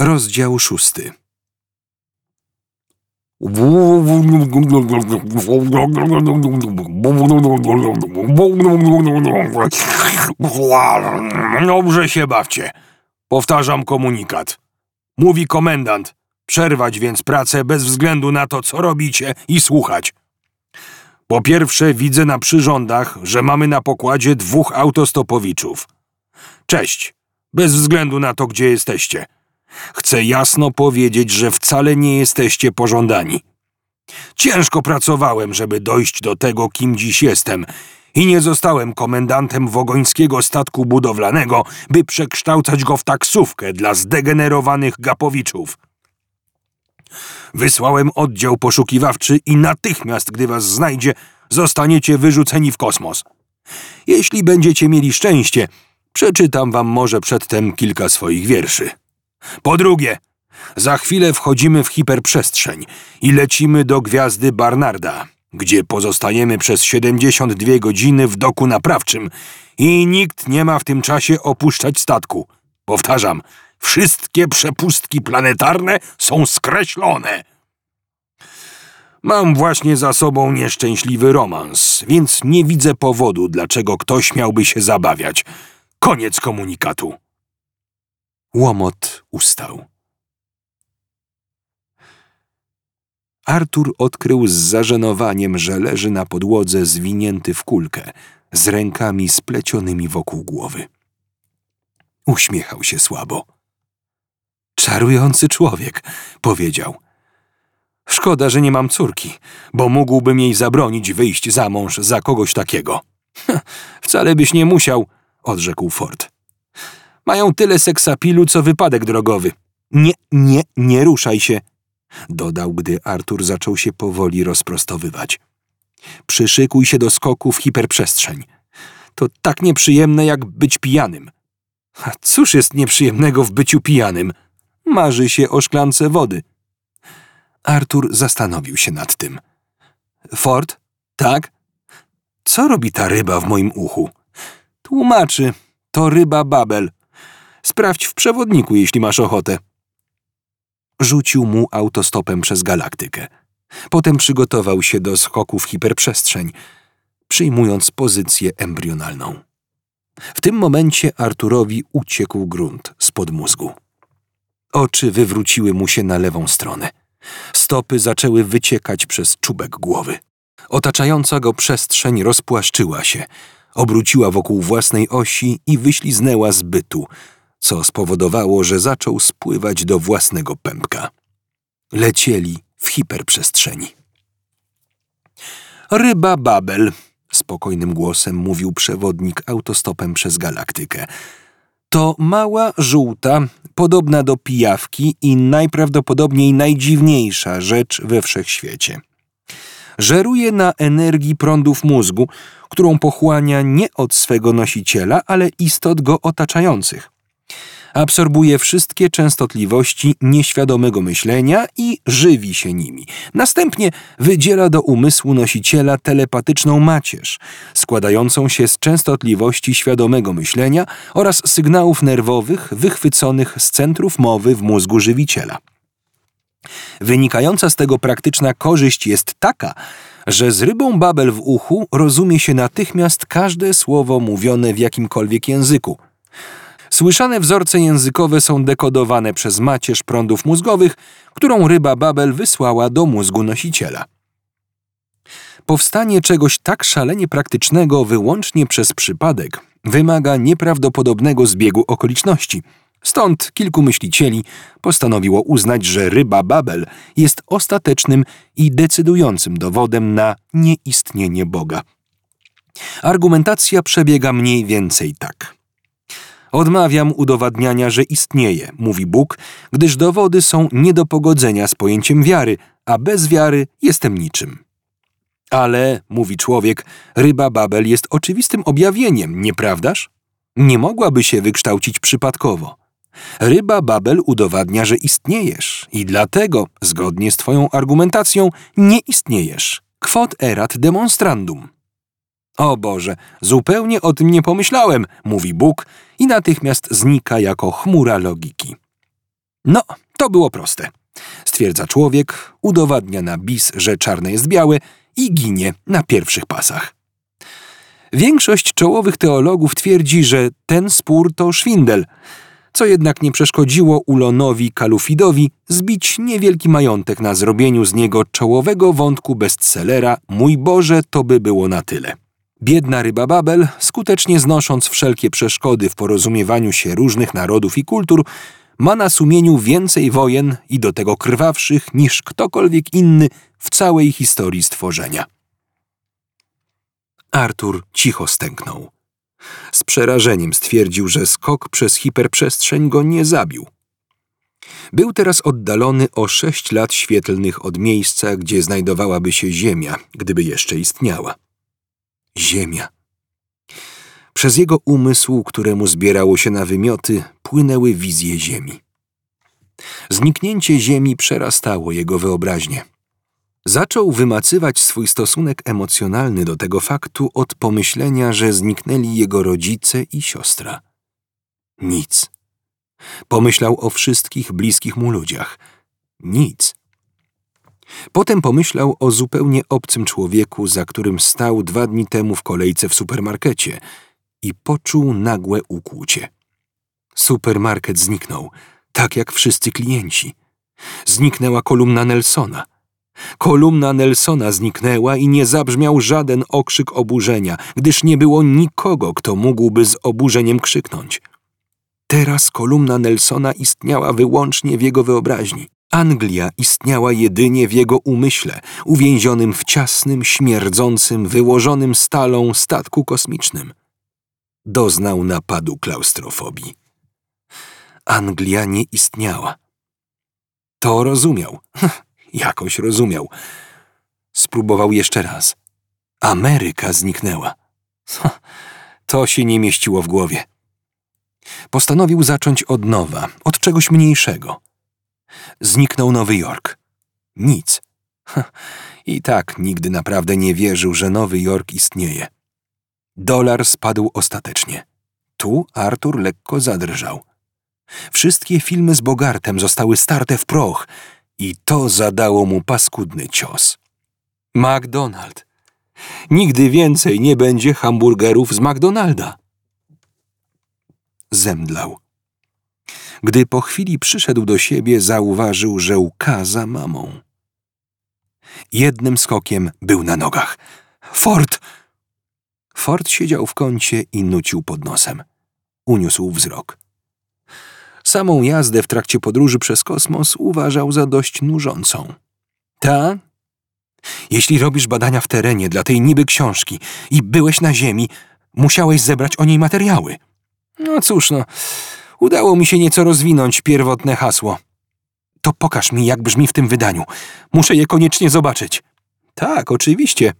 Rozdział szósty. Dobrze się bawcie. Powtarzam komunikat. Mówi komendant. Przerwać więc pracę bez względu na to, co robicie i słuchać. Po pierwsze, widzę na przyrządach, że mamy na pokładzie dwóch autostopowiczów. Cześć, bez względu na to, gdzie jesteście. Chcę jasno powiedzieć, że wcale nie jesteście pożądani. Ciężko pracowałem, żeby dojść do tego, kim dziś jestem, i nie zostałem komendantem wogońskiego statku budowlanego, by przekształcać go w taksówkę dla zdegenerowanych gapowiczów. Wysłałem oddział poszukiwawczy i natychmiast, gdy was znajdzie, zostaniecie wyrzuceni w kosmos. Jeśli będziecie mieli szczęście, przeczytam wam może przedtem kilka swoich wierszy. Po drugie, za chwilę wchodzimy w hiperprzestrzeń i lecimy do gwiazdy Barnarda, gdzie pozostaniemy przez 72 godziny w doku naprawczym i nikt nie ma w tym czasie opuszczać statku. Powtarzam, wszystkie przepustki planetarne są skreślone. Mam właśnie za sobą nieszczęśliwy romans, więc nie widzę powodu, dlaczego ktoś miałby się zabawiać. Koniec komunikatu. Łomot ustał. Artur odkrył z zażenowaniem, że leży na podłodze zwinięty w kulkę, z rękami splecionymi wokół głowy. Uśmiechał się słabo. Czarujący człowiek, powiedział. Szkoda, że nie mam córki, bo mógłbym jej zabronić wyjść za mąż za kogoś takiego. Wcale byś nie musiał, odrzekł Ford. Mają tyle seksapilu, co wypadek drogowy. Nie, nie, nie ruszaj się, dodał, gdy Artur zaczął się powoli rozprostowywać. Przyszykuj się do skoku w hiperprzestrzeń. To tak nieprzyjemne, jak być pijanym. A cóż jest nieprzyjemnego w byciu pijanym? Marzy się o szklance wody. Artur zastanowił się nad tym. Ford? Tak? Co robi ta ryba w moim uchu? Tłumaczy. To ryba Babel. Sprawdź w przewodniku, jeśli masz ochotę. Rzucił mu autostopem przez galaktykę. Potem przygotował się do skoku w hiperprzestrzeń, przyjmując pozycję embrionalną. W tym momencie Arturowi uciekł grunt spod mózgu. Oczy wywróciły mu się na lewą stronę. Stopy zaczęły wyciekać przez czubek głowy. Otaczająca go przestrzeń rozpłaszczyła się, obróciła wokół własnej osi i wyśliznęła z bytu, co spowodowało, że zaczął spływać do własnego pępka. Lecieli w hiperprzestrzeni. Ryba Babel, spokojnym głosem mówił przewodnik autostopem przez galaktykę. To mała, żółta, podobna do pijawki i najprawdopodobniej najdziwniejsza rzecz we wszechświecie. Żeruje na energii prądów mózgu, którą pochłania nie od swego nosiciela, ale istot go otaczających. Absorbuje wszystkie częstotliwości nieświadomego myślenia i żywi się nimi. Następnie wydziela do umysłu nosiciela telepatyczną macierz, składającą się z częstotliwości świadomego myślenia oraz sygnałów nerwowych wychwyconych z centrów mowy w mózgu żywiciela. Wynikająca z tego praktyczna korzyść jest taka, że z rybą Babel w uchu rozumie się natychmiast każde słowo mówione w jakimkolwiek języku. Słyszane wzorce językowe są dekodowane przez macierz prądów mózgowych, którą ryba Babel wysłała do mózgu nosiciela. Powstanie czegoś tak szalenie praktycznego wyłącznie przez przypadek wymaga nieprawdopodobnego zbiegu okoliczności. Stąd kilku myślicieli postanowiło uznać, że ryba Babel jest ostatecznym i decydującym dowodem na nieistnienie Boga. Argumentacja przebiega mniej więcej tak. Odmawiam udowadniania, że istnieje, mówi Bóg, gdyż dowody są nie do pogodzenia z pojęciem wiary, a bez wiary jestem niczym. Ale, mówi człowiek, ryba Babel jest oczywistym objawieniem, nieprawdaż? Nie mogłaby się wykształcić przypadkowo. Ryba Babel udowadnia, że istniejesz i dlatego, zgodnie z twoją argumentacją, nie istniejesz. Quod erat demonstrandum. O Boże, zupełnie o tym nie pomyślałem, mówi Bóg i natychmiast znika jako chmura logiki. No, to było proste. Stwierdza człowiek, udowadnia na bis, że czarne jest białe i ginie na pierwszych pasach. Większość czołowych teologów twierdzi, że ten spór to szwindel, co jednak nie przeszkodziło Ulonowi Kalufidowi zbić niewielki majątek na zrobieniu z niego czołowego wątku bestsellera Mój Boże, to by było na tyle. Biedna ryba Babel, skutecznie znosząc wszelkie przeszkody w porozumiewaniu się różnych narodów i kultur, ma na sumieniu więcej wojen i do tego krwawszych niż ktokolwiek inny w całej historii stworzenia. Artur cicho stęknął. Z przerażeniem stwierdził, że skok przez hiperprzestrzeń go nie zabił. Był teraz oddalony o sześć lat świetlnych od miejsca, gdzie znajdowałaby się Ziemia, gdyby jeszcze istniała. Ziemia. Przez jego umysł, któremu zbierało się na wymioty, płynęły wizje Ziemi. Zniknięcie Ziemi przerastało jego wyobraźnię. Zaczął wymacywać swój stosunek emocjonalny do tego faktu od pomyślenia, że zniknęli jego rodzice i siostra. Nic. Pomyślał o wszystkich bliskich mu ludziach. Nic. Potem pomyślał o zupełnie obcym człowieku, za którym stał dwa dni temu w kolejce w supermarkecie i poczuł nagłe ukłucie. Supermarket zniknął, tak jak wszyscy klienci. Zniknęła kolumna Nelsona. Kolumna Nelsona zniknęła i nie zabrzmiał żaden okrzyk oburzenia, gdyż nie było nikogo, kto mógłby z oburzeniem krzyknąć. Teraz kolumna Nelsona istniała wyłącznie w jego wyobraźni. Anglia istniała jedynie w jego umyśle, uwięzionym w ciasnym, śmierdzącym, wyłożonym stalą statku kosmicznym. Doznał napadu klaustrofobii. Anglia nie istniała. To rozumiał. Jakoś rozumiał. Spróbował jeszcze raz. Ameryka zniknęła. To się nie mieściło w głowie. Postanowił zacząć od nowa, od czegoś mniejszego. Zniknął Nowy Jork. Nic. I tak nigdy naprawdę nie wierzył, że Nowy Jork istnieje. Dolar spadł ostatecznie. Tu Artur lekko zadrżał. Wszystkie filmy z Bogartem zostały starte w proch i to zadało mu paskudny cios. McDonald. Nigdy więcej nie będzie hamburgerów z McDonalda. Zemdlał. Gdy po chwili przyszedł do siebie, zauważył, że łka za mamą. Jednym skokiem był na nogach. Ford! Ford siedział w kącie i nucił pod nosem. Uniósł wzrok. Samą jazdę w trakcie podróży przez kosmos uważał za dość nużącą. Ta? Jeśli robisz badania w terenie dla tej niby książki i byłeś na Ziemi, musiałeś zebrać o niej materiały. No cóż, no, udało mi się nieco rozwinąć pierwotne hasło. To pokaż mi, jak brzmi w tym wydaniu. Muszę je koniecznie zobaczyć. Tak, oczywiście.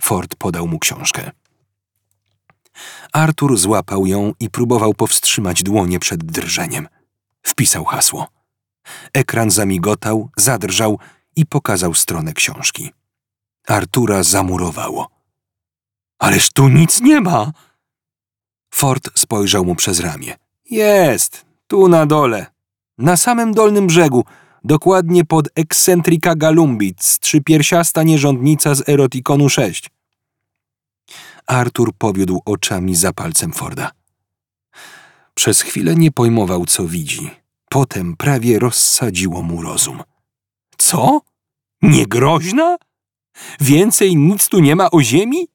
Ford podał mu książkę. Artur złapał ją i próbował powstrzymać dłonie przed drżeniem. Wpisał hasło. Ekran zamigotał, zadrżał i pokazał stronę książki. Artura zamurowało. Ależ tu nic nie ma! Ford spojrzał mu przez ramię. Jest, tu na dole. Na samym dolnym brzegu, dokładnie pod ekscentrika Galumbic, trzypiersiasta nierządnica z Erotikonu 6. Artur powiódł oczami za palcem Forda. Przez chwilę nie pojmował, co widzi. Potem prawie rozsadziło mu rozum. Co? Niegroźna? Więcej nic tu nie ma o ziemi?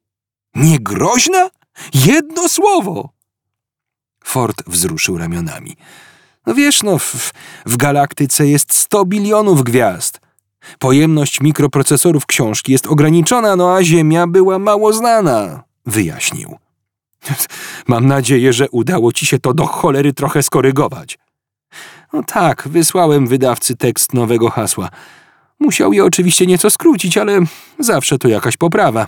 Niegroźna? Jedno słowo! Ford wzruszył ramionami. No wiesz, no, w, w galaktyce jest sto bilionów gwiazd. Pojemność mikroprocesorów książki jest ograniczona, no a Ziemia była mało znana, wyjaśnił. Mam nadzieję, że udało ci się to do cholery trochę skorygować. No tak, wysłałem wydawcy tekst nowego hasła. Musiał je oczywiście nieco skrócić, ale zawsze to jakaś poprawa.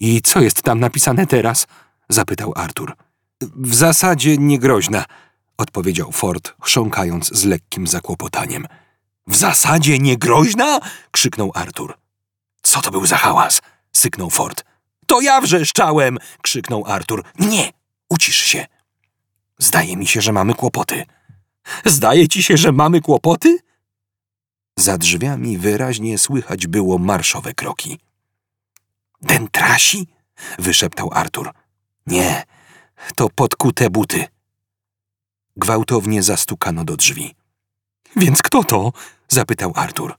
I co jest tam napisane teraz? zapytał Artur. W zasadzie niegroźna, odpowiedział Ford, chrząkając z lekkim zakłopotaniem. W zasadzie niegroźna? krzyknął Artur. Co to był za hałas? syknął Ford. To ja wrzeszczałem! krzyknął Artur. Nie, ucisz się. Zdaje mi się, że mamy kłopoty. Zdaje ci się, że mamy kłopoty? Za drzwiami wyraźnie słychać było marszowe kroki. Dentrasi? wyszeptał Artur. Nie, to podkute buty. Gwałtownie zastukano do drzwi. Więc kto to? zapytał Artur.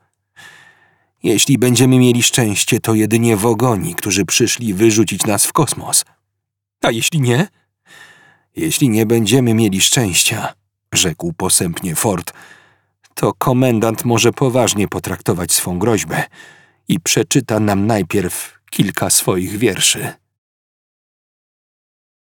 Jeśli będziemy mieli szczęście, to jedynie wogoni, którzy przyszli wyrzucić nas w kosmos. A jeśli nie? Jeśli nie będziemy mieli szczęścia, rzekł posępnie Ford, to komendant może poważnie potraktować swą groźbę i przeczyta nam najpierw kilka swoich wierszy.